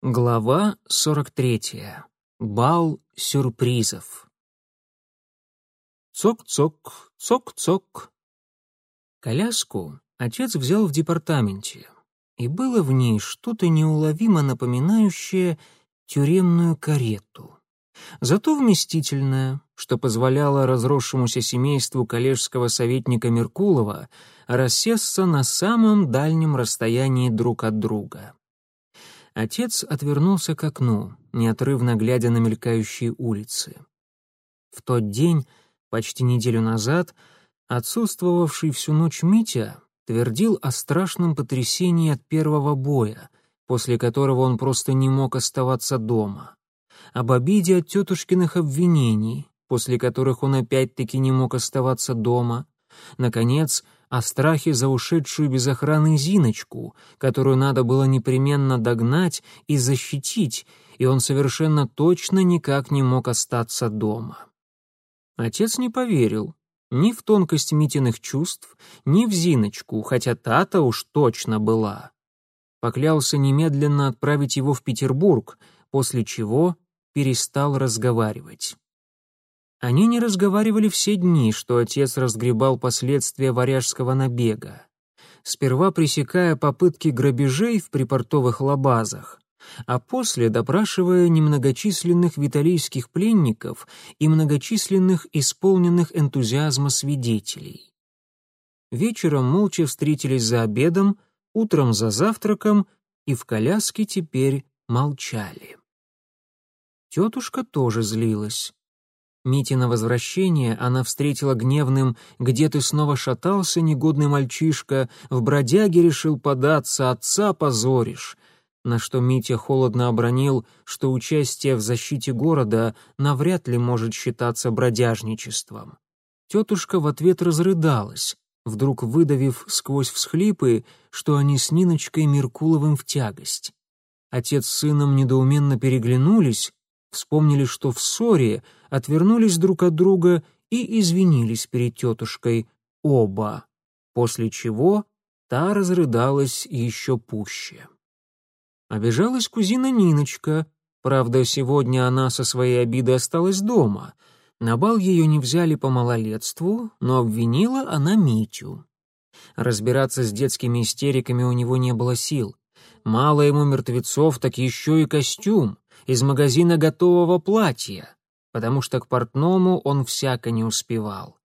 Глава 43. Бал сюрпризов. Цок-цок, цок-цок. Коляску отец взял в департаменте, и было в ней что-то неуловимо напоминающее тюремную карету. Зато вместительное, что позволяло разросшемуся семейству коллежского советника Меркулова рассесться на самом дальнем расстоянии друг от друга — Отец отвернулся к окну, неотрывно глядя на мелькающие улицы. В тот день, почти неделю назад, отсутствовавший всю ночь Митя твердил о страшном потрясении от первого боя, после которого он просто не мог оставаться дома, об обиде от тетушкиных обвинений, после которых он опять-таки не мог оставаться дома, наконец, о страхе за ушедшую без охраны Зиночку, которую надо было непременно догнать и защитить, и он совершенно точно никак не мог остаться дома. Отец не поверил ни в тонкость Митиных чувств, ни в Зиночку, хотя та-то уж точно была. Поклялся немедленно отправить его в Петербург, после чего перестал разговаривать. Они не разговаривали все дни, что отец разгребал последствия варяжского набега. Сперва пресекая попытки грабежей в припортовых лабазах, а после допрашивая немногочисленных виталийских пленников и многочисленных исполненных энтузиазма свидетелей. Вечером молча встретились за обедом, утром за завтраком и в коляске теперь молчали. Тетушка тоже злилась. Мити на возвращение она встретила гневным «Где ты снова шатался, негодный мальчишка? В бродяге решил податься, отца позоришь». На что Митя холодно обронил, что участие в защите города навряд ли может считаться бродяжничеством. Тетушка в ответ разрыдалась, вдруг выдавив сквозь всхлипы, что они с Ниночкой Меркуловым в тягость. Отец с сыном недоуменно переглянулись, вспомнили, что в ссоре отвернулись друг от друга и извинились перед тетушкой оба, после чего та разрыдалась еще пуще. Обижалась кузина Ниночка, правда, сегодня она со своей обидой осталась дома. На бал ее не взяли по малолетству, но обвинила она Митю. Разбираться с детскими истериками у него не было сил. Мало ему мертвецов, так еще и костюм из магазина готового платья, потому что к портному он всяко не успевал.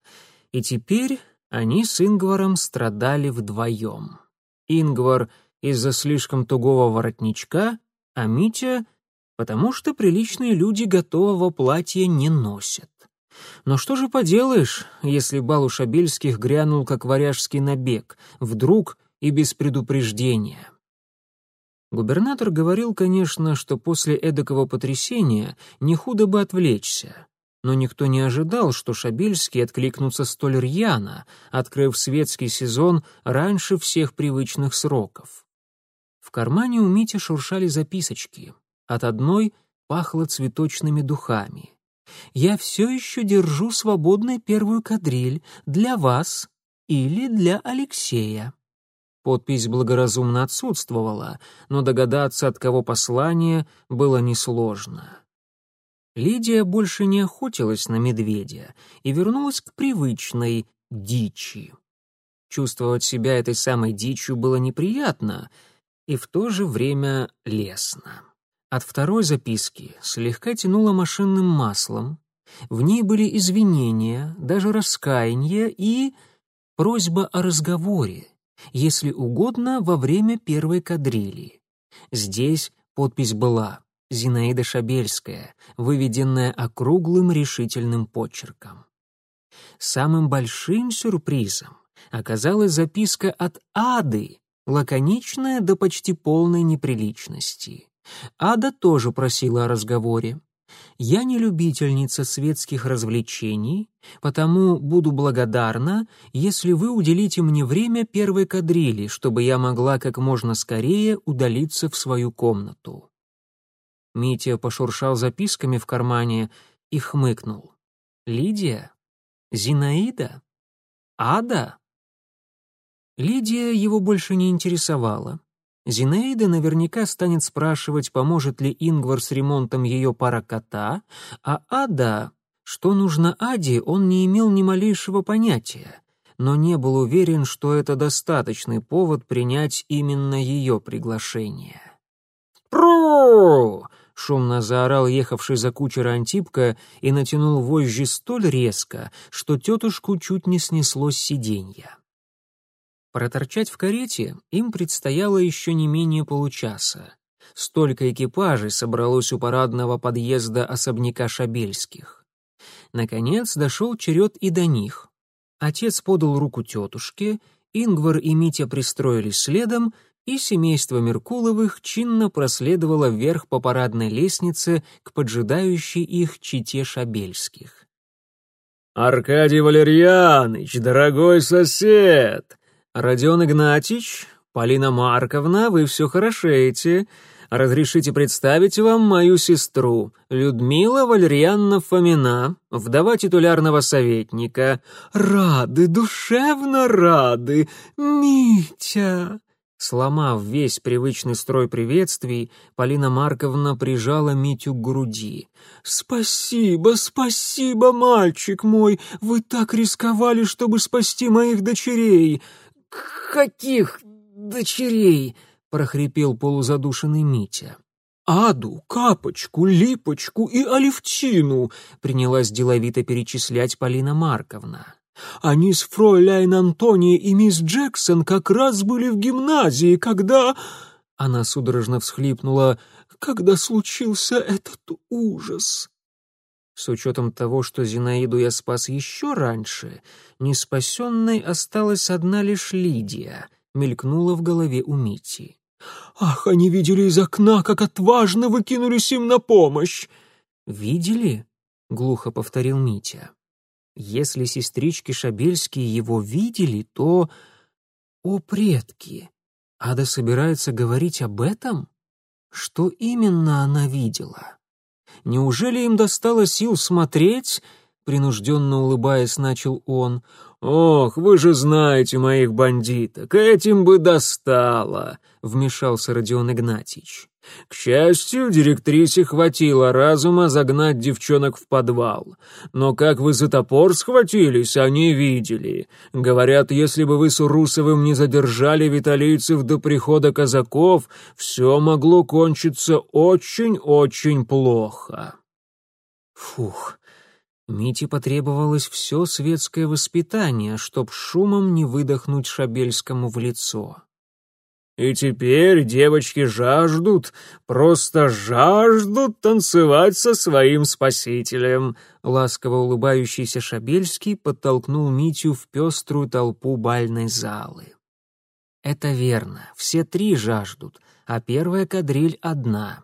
И теперь они с Ингваром страдали вдвоем. Ингвар из-за слишком тугого воротничка, а Митя — потому что приличные люди готового платья не носят. Но что же поделаешь, если бал у Шабельских грянул как варяжский набег, вдруг и без предупреждения? Губернатор говорил, конечно, что после эдакого потрясения не худо бы отвлечься. Но никто не ожидал, что Шабельские откликнутся столь рьяно, открыв светский сезон раньше всех привычных сроков. В кармане у Мити шуршали записочки. От одной пахло цветочными духами. «Я все еще держу свободной первую кадриль для вас или для Алексея». Подпись благоразумно отсутствовала, но догадаться, от кого послание, было несложно. Лидия больше не охотилась на медведя и вернулась к привычной дичи. Чувствовать себя этой самой дичью было неприятно и в то же время лестно. От второй записки слегка тянуло машинным маслом. В ней были извинения, даже раскаяние и просьба о разговоре, если угодно, во время первой кадрили. Здесь подпись была «Зинаида Шабельская», выведенная округлым решительным почерком. Самым большим сюрпризом оказалась записка от Ады, лаконичная до почти полной неприличности. Ада тоже просила о разговоре. Я не любительница светских развлечений, потому буду благодарна, если вы уделите мне время первой кадрили, чтобы я могла как можно скорее удалиться в свою комнату». Митя пошуршал записками в кармане и хмыкнул. «Лидия? Зинаида? Ада?» Лидия его больше не интересовала. Зинаида наверняка станет спрашивать, поможет ли Ингвар с ремонтом ее паракота, а Ада, что нужно Аде, он не имел ни малейшего понятия, но не был уверен, что это достаточный повод принять именно ее приглашение. «Пру!» — шумно заорал ехавший за кучера Антипка и натянул вожжи столь резко, что тетушку чуть не снесло с сиденья. Проторчать в карете им предстояло еще не менее получаса. Столько экипажей собралось у парадного подъезда особняка Шабельских. Наконец дошел черед и до них. Отец подал руку тетушке, Ингвар и Митя пристроились следом, и семейство Меркуловых чинно проследовало вверх по парадной лестнице к поджидающей их чите Шабельских. «Аркадий Валерьяныч, дорогой сосед!» «Родион Игнатьич, Полина Марковна, вы все хорошеете. Разрешите представить вам мою сестру, Людмила Валерьяновна Фомина, вдова титулярного советника. Рады, душевно рады, Митя!» Сломав весь привычный строй приветствий, Полина Марковна прижала Митю к груди. «Спасибо, спасибо, мальчик мой! Вы так рисковали, чтобы спасти моих дочерей!» «Каких дочерей?» — прохрипел полузадушенный Митя. «Аду, Капочку, Липочку и Алевтину!» — принялась деловито перечислять Полина Марковна. «Они с фройляйн Антонией и мисс Джексон как раз были в гимназии, когда...» Она судорожно всхлипнула. «Когда случился этот ужас!» С учетом того, что Зинаиду я спас еще раньше, неспасенной осталась одна лишь Лидия, мелькнула в голове у Мити. «Ах, они видели из окна, как отважно вы кинулись им на помощь!» «Видели?» — глухо повторил Митя. «Если сестрички Шабельские его видели, то...» «О, предки! Ада собирается говорить об этом? Что именно она видела?» Неужели им достало сил смотреть?» Принужденно улыбаясь, начал он. «Ох, вы же знаете моих бандиток, этим бы достало!» — вмешался Родион Игнатьич. К счастью, директрисе хватило разума загнать девчонок в подвал. Но как вы за топор схватились, они видели. Говорят, если бы вы с Урусовым не задержали виталийцев до прихода казаков, все могло кончиться очень-очень плохо. Фух, Мите потребовалось все светское воспитание, чтоб шумом не выдохнуть Шабельскому в лицо. И теперь девочки жаждут, просто жаждут танцевать со своим спасителем. Ласково улыбающийся Шабельский подтолкнул Митю в пеструю толпу бальной залы. Это верно, все три жаждут, а первая кадриль одна.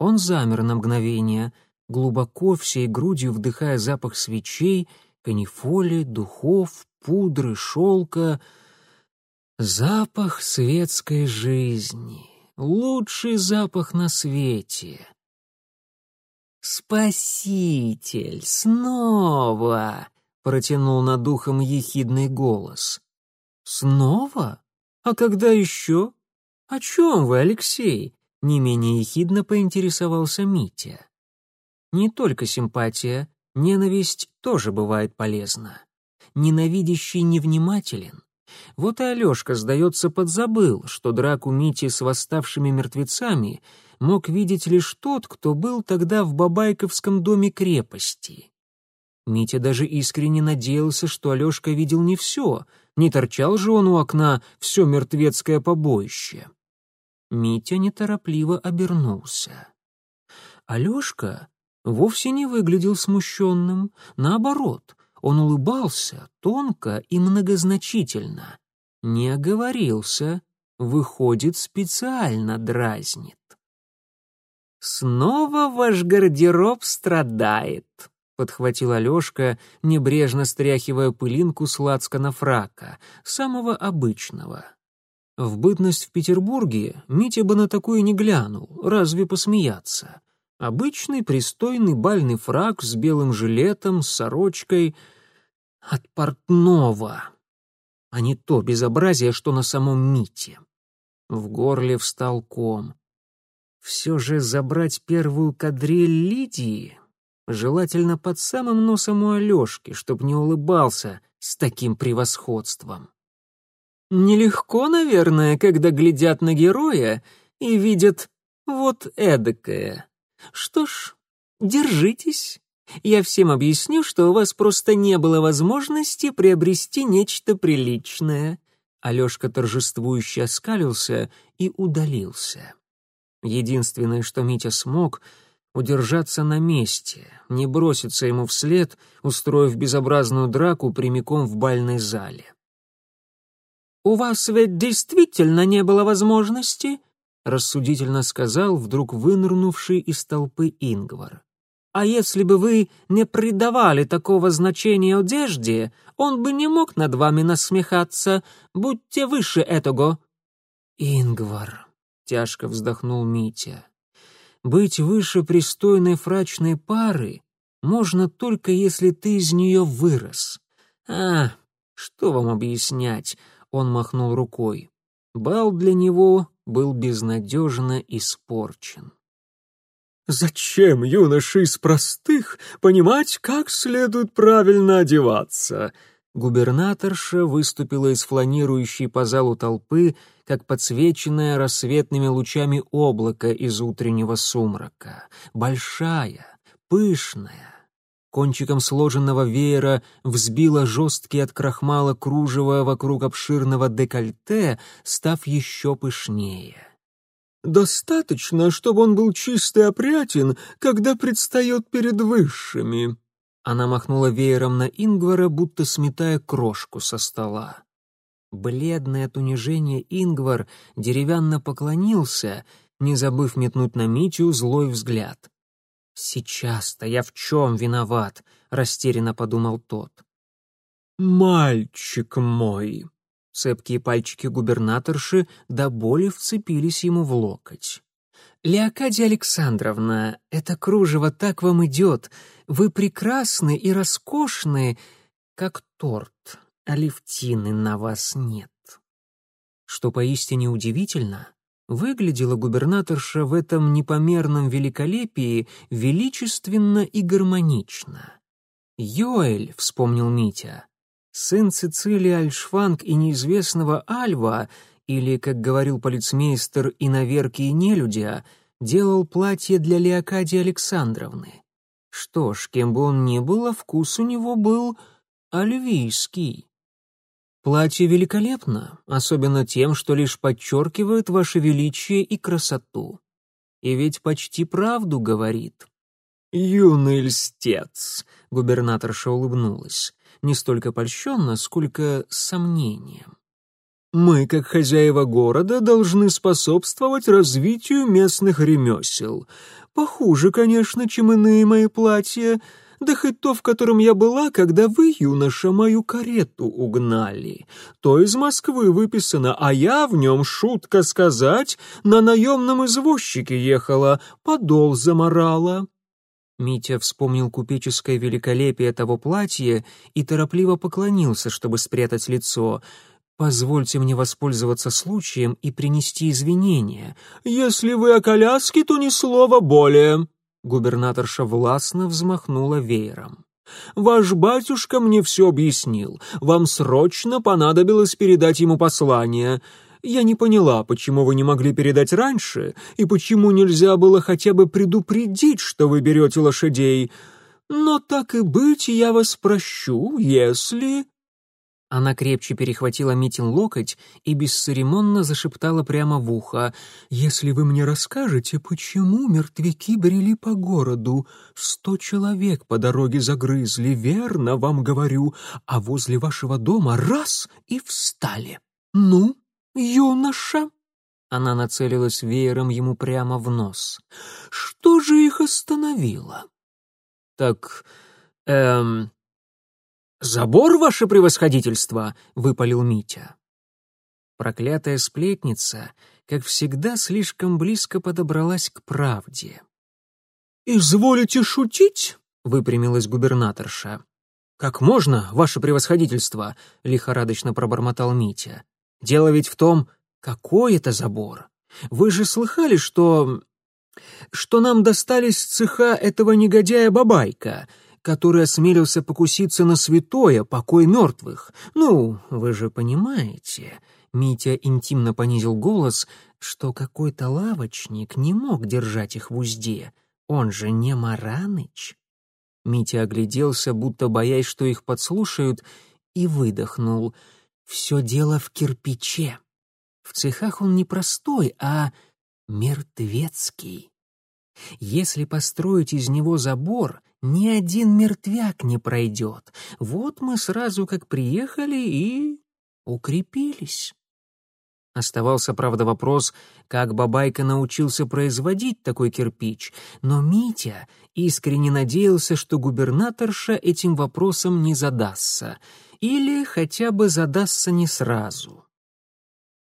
Он замер на мгновение, глубоко всей грудью вдыхая запах свечей, канифоли, духов, пудры, шелка — Запах светской жизни. Лучший запах на свете. «Спаситель! Снова!» — протянул над духом ехидный голос. «Снова? А когда еще? О чем вы, Алексей?» — не менее ехидно поинтересовался Митя. «Не только симпатия, ненависть тоже бывает полезна. Ненавидящий невнимателен, вот и Алешка, сдается, подзабыл, что драку Мити с восставшими мертвецами мог видеть лишь тот, кто был тогда в Бабайковском доме крепости. Митя даже искренне надеялся, что Алешка видел не все, не торчал же он у окна все мертвецкое побоище. Митя неторопливо обернулся. Алешка вовсе не выглядел смущенным, наоборот, он улыбался тонко и многозначительно. Не оговорился, выходит, специально дразнит. «Снова ваш гардероб страдает», — подхватил Алешка, небрежно стряхивая пылинку с лацкана фрака, самого обычного. В бытность в Петербурге Митя бы на такое не глянул, разве посмеяться. Обычный пристойный бальный фрак с белым жилетом, с сорочкой — от портного, а не то безобразие, что на самом Мите. В горле встал ком. Все же забрать первую кадриль Лидии, желательно под самым носом у Алешки, чтоб не улыбался с таким превосходством. Нелегко, наверное, когда глядят на героя и видят вот эдакое. Что ж, держитесь. Я всем объясню, что у вас просто не было возможности приобрести нечто приличное. Алешка торжествующе оскалился и удалился. Единственное, что Митя смог — удержаться на месте, не броситься ему вслед, устроив безобразную драку прямиком в бальной зале. «У вас ведь действительно не было возможности?» — рассудительно сказал вдруг вынырнувший из толпы Ингвар. «А если бы вы не придавали такого значения одежде, он бы не мог над вами насмехаться. Будьте выше этого». «Ингвар», тяжко вздохнул Митя. Быть выше пристойной фрачной пары можно только если ты из нее вырос. А, что вам объяснять? Он махнул рукой. Бал для него был безнадежно испорчен. «Зачем юноши из простых понимать, как следует правильно одеваться?» Губернаторша выступила из фланирующей по залу толпы, как подсвеченное рассветными лучами облако из утреннего сумрака. Большая, пышная. Кончиком сложенного веера взбила жесткий от крахмала кружево вокруг обширного декольте, став еще пышнее. «Достаточно, чтобы он был чистый и опрятен, когда предстает перед высшими», она махнула веером на Ингвара, будто сметая крошку со стола. Бледный от унижения Ингвар деревянно поклонился, не забыв метнуть на Митю злой взгляд. «Сейчас-то я в чем виноват?» — растерянно подумал тот. «Мальчик мой!» Цепкие пальчики губернаторши до боли вцепились ему в локоть. «Леокадия Александровна, это кружево так вам идет. Вы прекрасны и роскошны, как торт, а левтины на вас нет». Что поистине удивительно, выглядела губернаторша в этом непомерном великолепии величественно и гармонично. «Йоэль», — вспомнил Митя, — сын Цицилии Альшфанг и неизвестного Альва — или, как говорил полицмейстер и наверки и нелюдя, делал платье для Леокадии Александровны. Что ж, кем бы он ни был, а вкус у него был альвийский. Платье великолепно, особенно тем, что лишь подчеркивает ваше величие и красоту. И ведь почти правду говорит. «Юный льстец», — губернаторша улыбнулась, не столько польщенно, сколько с сомнением. Мы, как хозяева города, должны способствовать развитию местных ремесел. Похуже, конечно, чем иные мои платья, да хоть то, в котором я была, когда вы, юноша, мою карету угнали. То из Москвы выписано, а я в нем, шутка сказать, на наемном извозчике ехала, подол заморала». Митя вспомнил купеческое великолепие того платья и торопливо поклонился, чтобы спрятать лицо — «Позвольте мне воспользоваться случаем и принести извинения. Если вы о коляске, то ни слова более». Губернаторша властно взмахнула веером. «Ваш батюшка мне все объяснил. Вам срочно понадобилось передать ему послание. Я не поняла, почему вы не могли передать раньше, и почему нельзя было хотя бы предупредить, что вы берете лошадей. Но так и быть, я вас прощу, если...» Она крепче перехватила Митин локоть и бесцеремонно зашептала прямо в ухо. «Если вы мне расскажете, почему мертвяки брели по городу? Сто человек по дороге загрызли, верно вам говорю, а возле вашего дома раз и встали. Ну, юноша?» Она нацелилась веером ему прямо в нос. «Что же их остановило?» «Так, эм, «Забор, ваше превосходительство!» — выпалил Митя. Проклятая сплетница, как всегда, слишком близко подобралась к правде. «Изволите шутить?» — выпрямилась губернаторша. «Как можно, ваше превосходительство?» — лихорадочно пробормотал Митя. «Дело ведь в том, Какой это забор? Вы же слыхали, что... что нам достались цеха этого негодяя Бабайка, который осмелился покуситься на святое, покой мертвых. Ну, вы же понимаете...» Митя интимно понизил голос, что какой-то лавочник не мог держать их в узде. Он же не Мараныч. Митя огляделся, будто боясь, что их подслушают, и выдохнул. «Все дело в кирпиче. В цехах он не простой, а мертвецкий. Если построить из него забор, ни один мертвяк не пройдет. Вот мы сразу как приехали и укрепились. Оставался, правда, вопрос, как Бабайка научился производить такой кирпич, но Митя искренне надеялся, что губернаторша этим вопросом не задастся, или хотя бы задастся не сразу.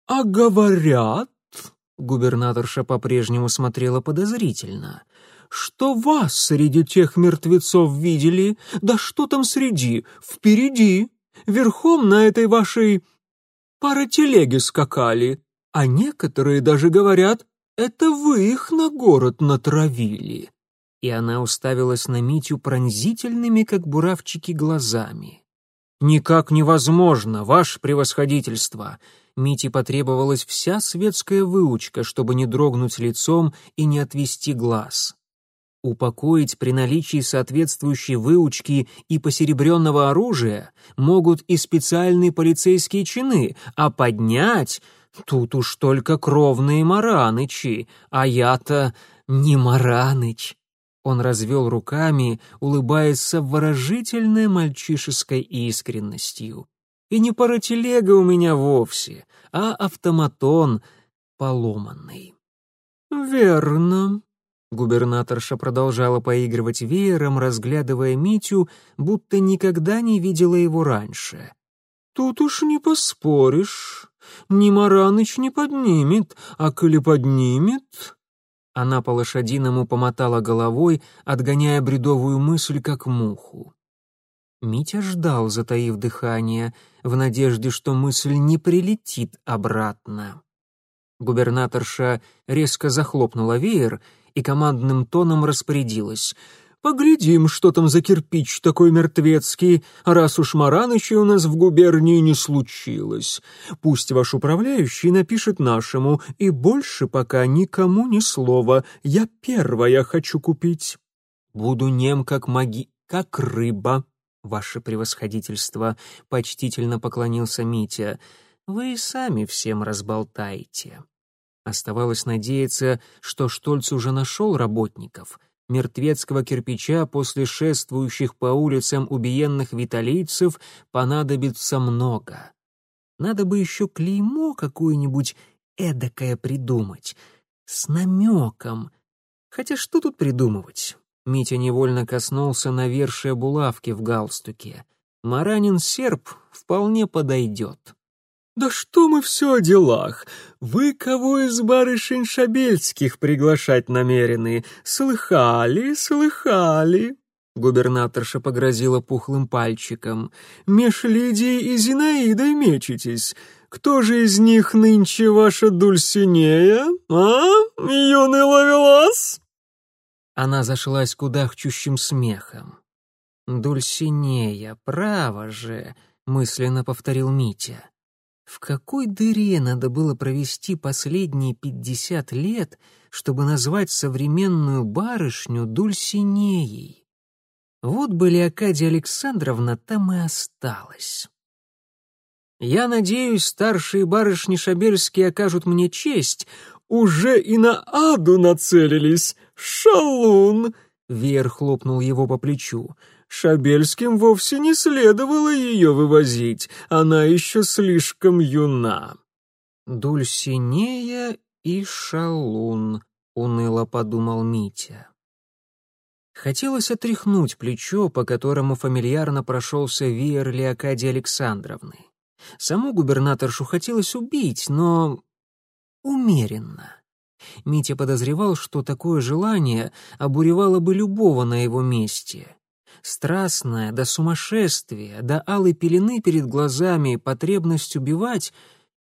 «А говорят...» — губернаторша по-прежнему смотрела подозрительно — что вас среди тех мертвецов видели, да что там среди, впереди, верхом на этой вашей паротелеге скакали, а некоторые даже говорят, это вы их на город натравили. И она уставилась на Митю пронзительными, как буравчики, глазами. «Никак невозможно, ваше превосходительство!» Мите потребовалась вся светская выучка, чтобы не дрогнуть лицом и не отвести глаз. Упокоить при наличии соответствующей выучки и посеребренного оружия могут и специальные полицейские чины, а поднять тут уж только кровные маранычи, а я-то не мараныч. Он развел руками, улыбаясь с обворожительной мальчишеской искренностью. И не паротелега у меня вовсе, а автоматон поломанный. «Верно», Губернаторша продолжала поигрывать веером, разглядывая Митю, будто никогда не видела его раньше. «Тут уж не поспоришь. Ни Мараныч не поднимет, а коли поднимет...» Она по-лошадиному помотала головой, отгоняя бредовую мысль, как муху. Митя ждал, затаив дыхание, в надежде, что мысль не прилетит обратно. Губернаторша резко захлопнула веер и командным тоном распорядилась. «Поглядим, что там за кирпич такой мертвецкий, раз уж Мараныча у нас в губернии не случилось. Пусть ваш управляющий напишет нашему, и больше пока никому ни слова. Я первая хочу купить». «Буду нем, как маги... как рыба», ваше превосходительство», — почтительно поклонился Митя. «Вы сами всем разболтаете». Оставалось надеяться, что Штольц уже нашел работников. Мертвецкого кирпича после шествующих по улицам убиенных виталийцев понадобится много. Надо бы еще клеймо какое-нибудь эдакое придумать, с намеком. Хотя что тут придумывать? Митя невольно коснулся навершия булавки в галстуке. Маранин серп вполне подойдет. «Да что мы все о делах? Вы кого из барышень Шабельских приглашать намерены? Слыхали, слыхали?» Губернаторша погрозила пухлым пальчиком. «Меж Лидией и Зинаидой мечетесь. Кто же из них нынче ваша Дульсинея, а, юный ловелас?» Она зашлась кудахчущим смехом. «Дульсинея, право же!» — мысленно повторил Митя. В какой дыре надо было провести последние пятьдесят лет, чтобы назвать современную барышню Дульсинеей? Вот бы Леокадия Александровна там и осталась. Я надеюсь, старшие барышни Шабельские окажут мне честь. Уже и на аду нацелились. Шалун! Вер хлопнул его по плечу. Шабельским вовсе не следовало ее вывозить, она еще слишком юна. «Дульсинея и шалун», — уныло подумал Митя. Хотелось отряхнуть плечо, по которому фамильярно прошелся веер Леокадии Александровны. Саму губернаторшу хотелось убить, но умеренно. Митя подозревал, что такое желание обуревало бы любого на его месте страстная до сумасшествия, до алой пелены перед глазами потребность убивать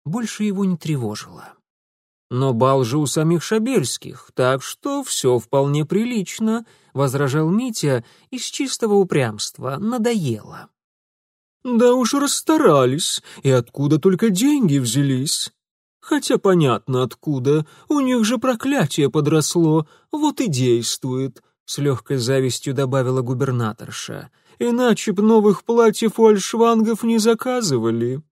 больше его не тревожило. «Но бал же у самих Шабельских, так что все вполне прилично», — возражал Митя из чистого упрямства, надоело. «Да уж расстарались, и откуда только деньги взялись. Хотя понятно откуда, у них же проклятие подросло, вот и действует», — с легкой завистью добавила губернаторша. «Иначе б новых платьев у альшвангов не заказывали».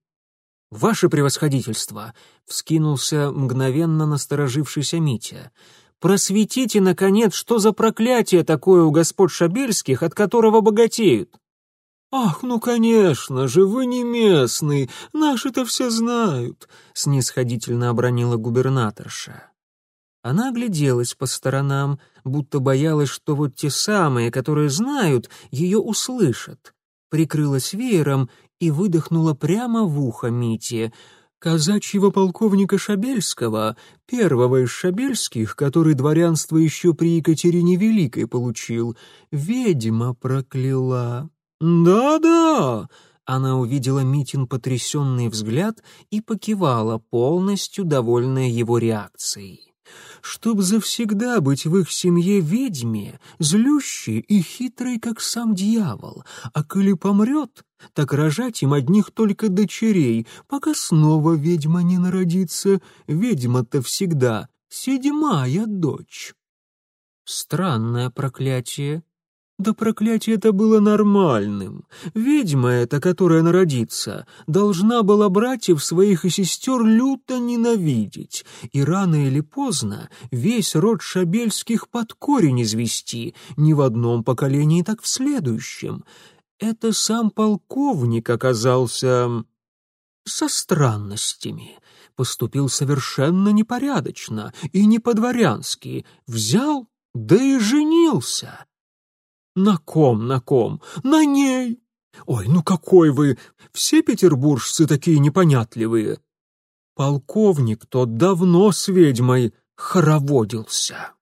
«Ваше превосходительство!» — вскинулся мгновенно насторожившийся Митя. «Просветите, наконец, что за проклятие такое у господ Шабельских, от которого богатеют?» «Ах, ну, конечно же, вы не местный, наши-то все знают», — снисходительно обронила губернаторша. Она огляделась по сторонам, будто боялась, что вот те самые, которые знают, ее услышат. Прикрылась веером и выдохнула прямо в ухо Мите. «Казачьего полковника Шабельского, первого из Шабельских, который дворянство еще при Екатерине Великой получил, ведьма прокляла». «Да-да!» Она увидела Митин потрясенный взгляд и покивала, полностью довольная его реакцией. «Чтоб завсегда быть в их семье ведьме, злющей и хитрой, как сам дьявол, а коли помрет, так рожать им одних только дочерей, пока снова ведьма не народится. Ведьма-то всегда седьмая дочь». Странное проклятие, да проклятие это было нормальным. Ведьма эта, которая народится, должна была братьев своих и сестер люто ненавидеть, и рано или поздно весь род Шабельских под корень извести, ни в одном поколении, так в следующем. Это сам полковник оказался со странностями, поступил совершенно непорядочно и не по-дворянски, взял, да и женился. «На ком, на ком? На ней!» «Ой, ну какой вы! Все петербуржцы такие непонятливые!» «Полковник тот давно с ведьмой хороводился!»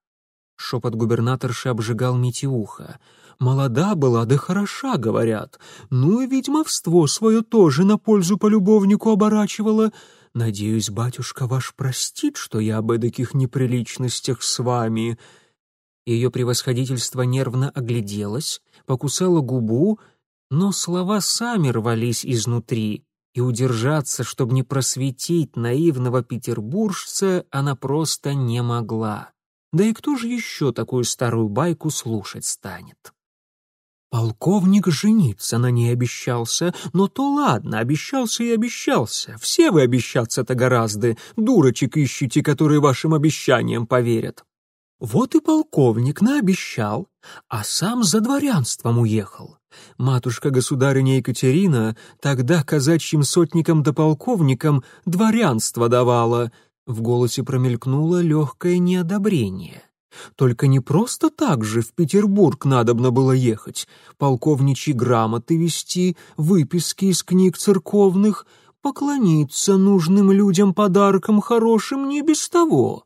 Шепот губернаторши обжигал Митиуха. «Молода была, да хороша, говорят. Ну и ведьмовство свое тоже на пользу полюбовнику оборачивала. Надеюсь, батюшка ваш простит, что я об эдаких неприличностях с вами...» Ее превосходительство нервно огляделось, покусало губу, но слова сами рвались изнутри, и удержаться, чтобы не просветить наивного петербуржца, она просто не могла. Да и кто же еще такую старую байку слушать станет? Полковник жениться на ней обещался, но то ладно, обещался и обещался. Все вы обещаться-то гораздо, дурочек ищите, которые вашим обещаниям поверят. Вот и полковник наобещал, а сам за дворянством уехал. Матушка-государыня Екатерина тогда казачьим сотникам да полковникам дворянство давала. В голосе промелькнуло легкое неодобрение. Только не просто так же в Петербург надобно было ехать, полковничьи грамоты вести, выписки из книг церковных, поклониться нужным людям подаркам хорошим не без того.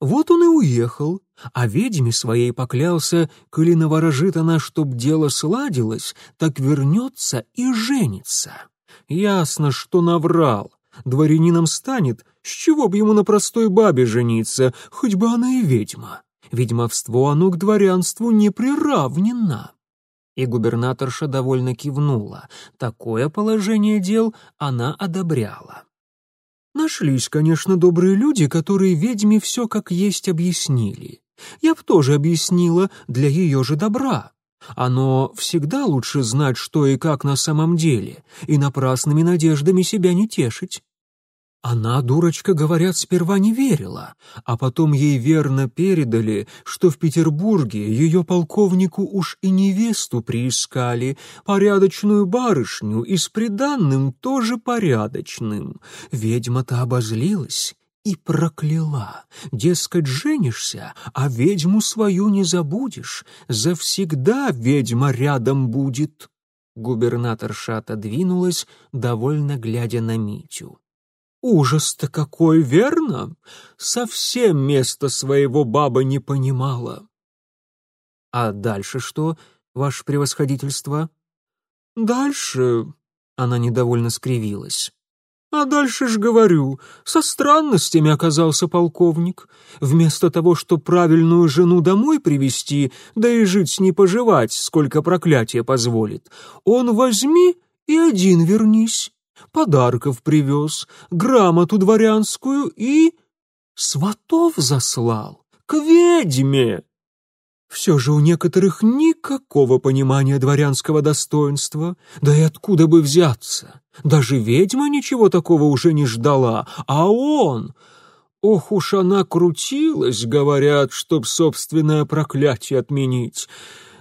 Вот он и уехал, а ведьме своей поклялся, коли наворожит она, чтоб дело сладилось, так вернется и женится. Ясно, что наврал. Дворянином станет, с чего б ему на простой бабе жениться, хоть бы она и ведьма. Ведьмовство оно к дворянству не приравнено. И губернаторша довольно кивнула. Такое положение дел она одобряла. Нашлись, конечно, добрые люди, которые ведьме все как есть объяснили. Я б тоже объяснила для ее же добра. Оно всегда лучше знать, что и как на самом деле, и напрасными надеждами себя не тешить. Она, дурочка, говорят, сперва не верила, а потом ей верно передали, что в Петербурге ее полковнику уж и невесту приискали, порядочную барышню и с приданным тоже порядочным. Ведьма-то обозлилась и прокляла. Дескать, женишься, а ведьму свою не забудешь, завсегда ведьма рядом будет. Губернаторша отодвинулась, довольно глядя на Митю. Ужас-то какой, верно? Совсем место своего баба не понимала. А дальше что, ваше превосходительство? Дальше она недовольно скривилась. А дальше ж говорю, со странностями оказался полковник. Вместо того, чтобы правильную жену домой привести, да и жить с ней поживать, сколько проклятия позволит, он возьми и один вернись. Подарков привез, грамоту дворянскую и... сватов заслал к ведьме. Все же у некоторых никакого понимания дворянского достоинства, да и откуда бы взяться. Даже ведьма ничего такого уже не ждала, а он... Ох уж она крутилась, говорят, чтоб собственное проклятие отменить.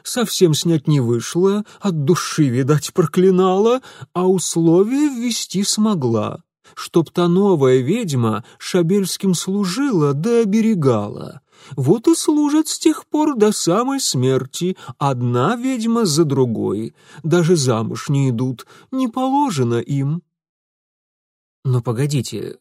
Совсем снять не вышло, от души, видать, проклинала, а условия ввести смогла, чтоб та новая ведьма Шабельским служила да оберегала. Вот и служат с тех пор до самой смерти, одна ведьма за другой, даже замуж не идут, не положено им. Но погодите,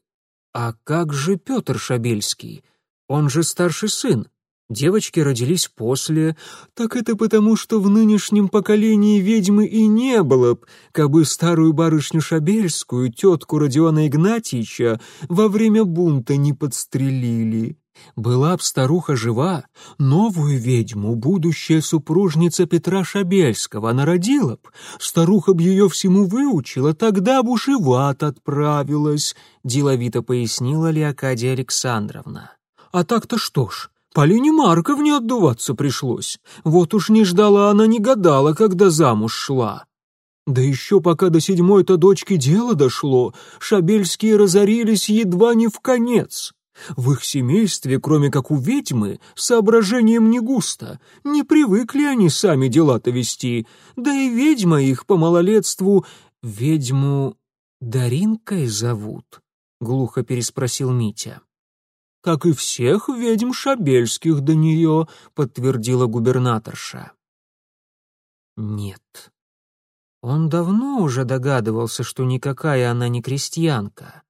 а как же Петр Шабельский? Он же старший сын. Девочки родились после. Так это потому, что в нынешнем поколении ведьмы и не было б, кабы старую барышню Шабельскую, тетку Родиона Игнатьича, во время бунта не подстрелили. Была б старуха жива, новую ведьму, будущая супружница Петра Шабельского, народила б, старуха б ее всему выучила, тогда б уж и в ад отправилась, — деловито пояснила Леокадия Александровна. А так-то что ж, Полине Марковне отдуваться пришлось. Вот уж не ждала она, не гадала, когда замуж шла. Да еще пока до седьмой-то дочки дело дошло, Шабельские разорились едва не в конец. В их семействе, кроме как у ведьмы, соображением не густо. Не привыкли они сами дела-то вести. Да и ведьма их по малолетству... «Ведьму Даринкой зовут?» — глухо переспросил Митя. «Как и всех ведьм Шабельских до нее», — подтвердила губернаторша. «Нет». Он давно уже догадывался, что никакая она не крестьянка.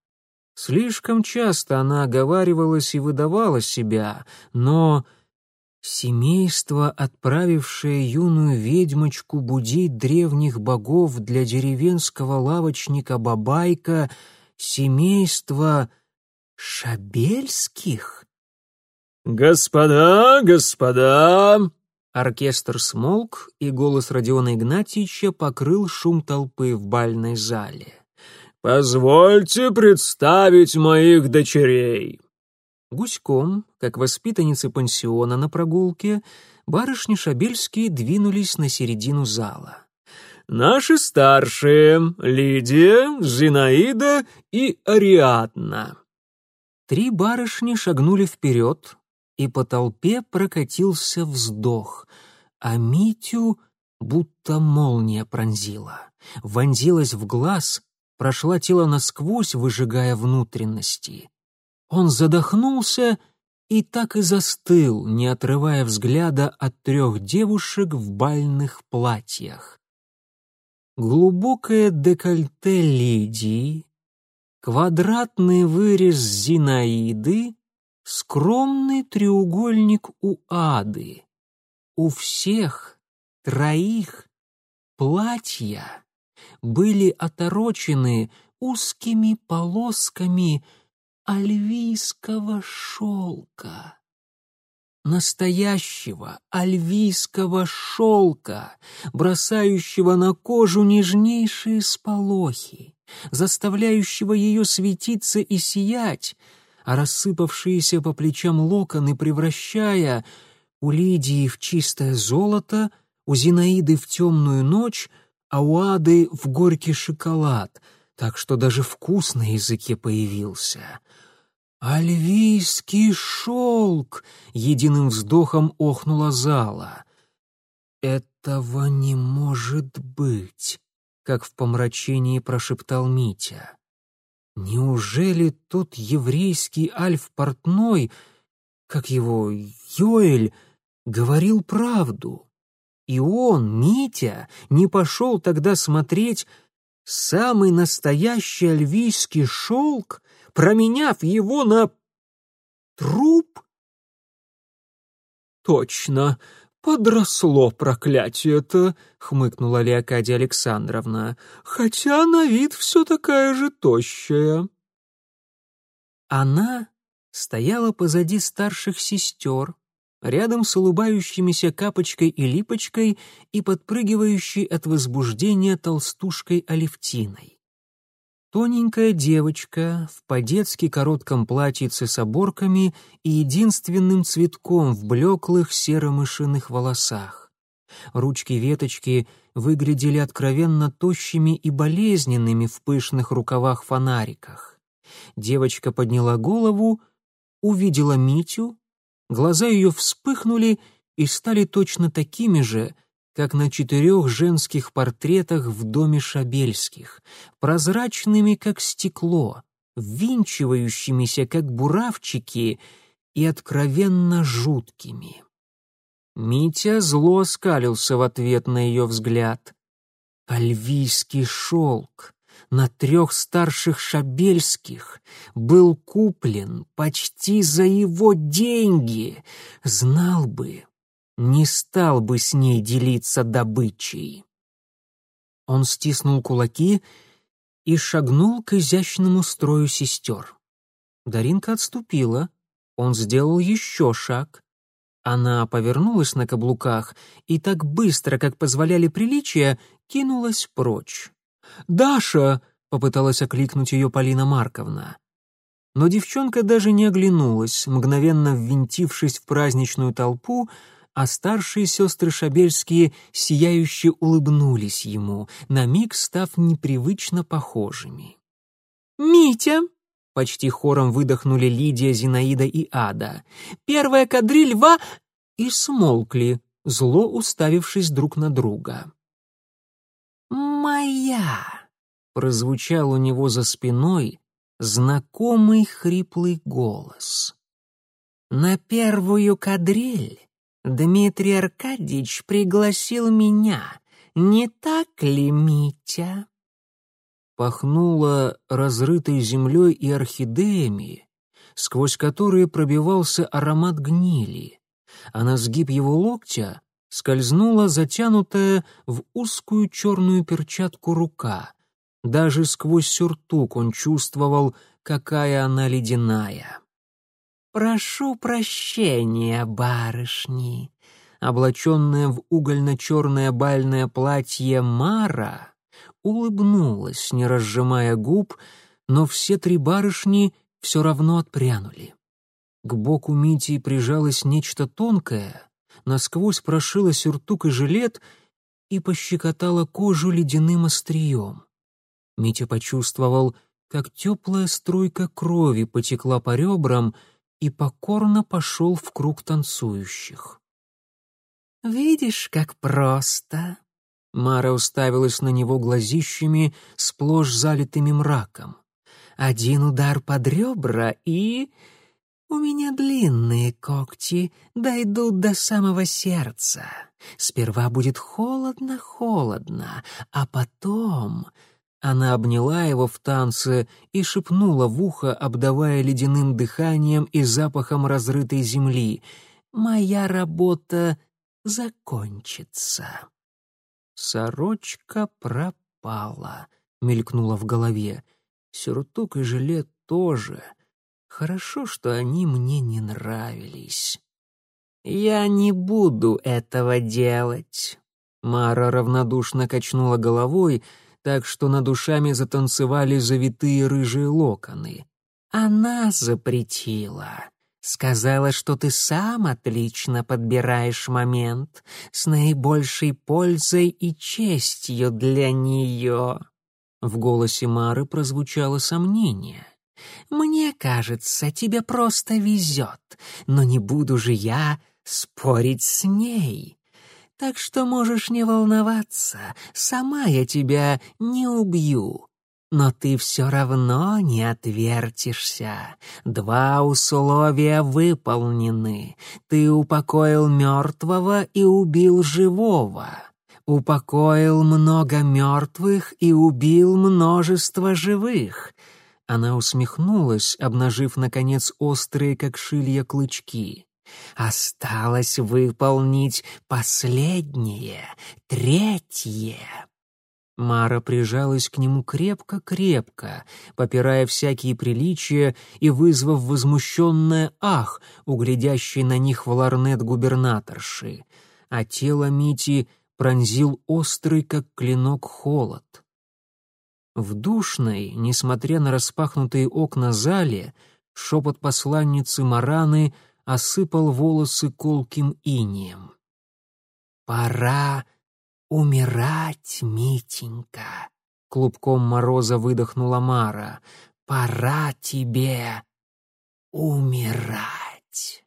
Слишком часто она оговаривалась и выдавала себя, но семейство, отправившее юную ведьмочку будить древних богов для деревенского лавочника Бабайка, семейство Шабельских? «Господа, господа!» Оркестр смолк, и голос Родиона Игнатьевича покрыл шум толпы в бальной зале. «Позвольте представить моих дочерей». Гуськом, как воспитанницы пансиона на прогулке, барышни Шабельские двинулись на середину зала. «Наши старшие — Лидия, Зинаида и Ариадна». Три барышни шагнули вперед, и по толпе прокатился вздох, а Митю будто молния пронзила, вонзилась в глаз прошла тело насквозь, выжигая внутренности. Он задохнулся и так и застыл, не отрывая взгляда от трех девушек в бальных платьях. Глубокое декольте Лидии, квадратный вырез Зинаиды, скромный треугольник у Ады. У всех троих платья были оторочены узкими полосками альвийского шелка. Настоящего альвийского шелка, бросающего на кожу нежнейшие сполохи, заставляющего ее светиться и сиять, а рассыпавшиеся по плечам локоны превращая у Лидии в чистое золото, у Зинаиды в темную ночь — а у Ады в горький шоколад, так что даже вкус на языке появился. «Альвийский шелк!» — единым вздохом охнула зала. «Этого не может быть!» — как в помрачении прошептал Митя. «Неужели тот еврейский Альф Портной, как его, Йоэль, говорил правду?» И он, Митя, не пошел тогда смотреть самый настоящий альвийский шелк, променяв его на труп? Точно, «Подросло проклятие-то», — хмыкнула Леокадия Александровна, «хотя на вид все такая же тощая». Она стояла позади старших сестер, рядом с улыбающимися Капочкой и Липочкой и подпрыгивающей от возбуждения толстушкой Алевтиной. Тоненькая девочка в по-детски коротком платьице с оборками и единственным цветком в блеклых серо-мышиных волосах. Ручки-веточки выглядели откровенно тощими и болезненными в пышных рукавах-фонариках. Девочка подняла голову, увидела Митю, глаза ее вспыхнули и стали точно такими же — как на четырех женских портретах в доме Шабельских, прозрачными, как стекло, ввинчивающимися, как буравчики, и откровенно жуткими. Митя зло скалился в ответ на ее взгляд. Альвийский шелк на трех старших Шабельских был куплен почти за его деньги. Знал бы, не стал бы с ней делиться добычей. Он стиснул кулаки и шагнул к изящному строю сестер. Даринка отступила, он сделал еще шаг. Она повернулась на каблуках и так быстро, как позволяли приличия, кинулась прочь. «Даша!» — попыталась окликнуть ее Полина Марковна. Но девчонка даже не оглянулась, мгновенно ввинтившись в праздничную толпу, а старшие сестры Шабельские сияюще улыбнулись ему, на миг став непривычно похожими. «Митя!» — почти хором выдохнули Лидия, Зинаида и Ада. «Первая кадриль ва...» и смолкли, зло уставившись друг на друга. «Моя!» — прозвучал у него за спиной знакомый хриплый голос. «На первую кадриль Дмитрий Аркадьевич пригласил меня, не так ли, Митя?» Пахнуло разрытой землей и орхидеями, сквозь которые пробивался аромат гнили, а на сгиб его локтя скользнула затянутая в узкую черную перчатку рука. Даже сквозь сюртук он чувствовал, какая она ледяная. «Прошу прощения, барышни!» Облаченная в угольно-черное бальное платье Мара улыбнулась, не разжимая губ, но все три барышни все равно отпрянули. К боку Мити прижалось нечто тонкое, насквозь прошила сюртук и жилет и пощекотала кожу ледяным острием. Митя почувствовал, как теплая струйка крови потекла по ребрам — и покорно пошел в круг танцующих. «Видишь, как просто!» Мара уставилась на него глазищами, сплошь залитыми мраком. «Один удар под ребра и...» «У меня длинные когти, дойдут до самого сердца. Сперва будет холодно-холодно, а потом она обняла его в танце и шепнула в ухо, обдавая ледяным дыханием и запахом разрытой земли. «Моя работа закончится». «Сорочка пропала», — мелькнула в голове. «Сюртук и жилет тоже. Хорошо, что они мне не нравились». «Я не буду этого делать», — Мара равнодушно качнула головой, — так что над душами затанцевали завитые рыжие локоны. «Она запретила. Сказала, что ты сам отлично подбираешь момент с наибольшей пользой и честью для нее». В голосе Мары прозвучало сомнение. «Мне кажется, тебе просто везет, но не буду же я спорить с ней. Так что можешь не волноваться, сама я тебя не убью. Но ты все равно не отвертишься. Два условия выполнены. Ты упокоил мертвого и убил живого. Упокоил много мертвых и убил множество живых. Она усмехнулась, обнажив, наконец, острые, как шилья, клычки. Осталось выполнить последнее, третье. Мара прижалась к нему крепко-крепко, попирая всякие приличия и вызвав возмущенное «ах», углядящий на них в ларнет губернаторши. А тело Мити пронзил острый, как клинок, холод. В душной, несмотря на распахнутые окна зале, шепот посланницы Мараны осыпал волосы колким инием. «Пора умирать, Митенька!» — клубком мороза выдохнула Мара. «Пора тебе умирать!»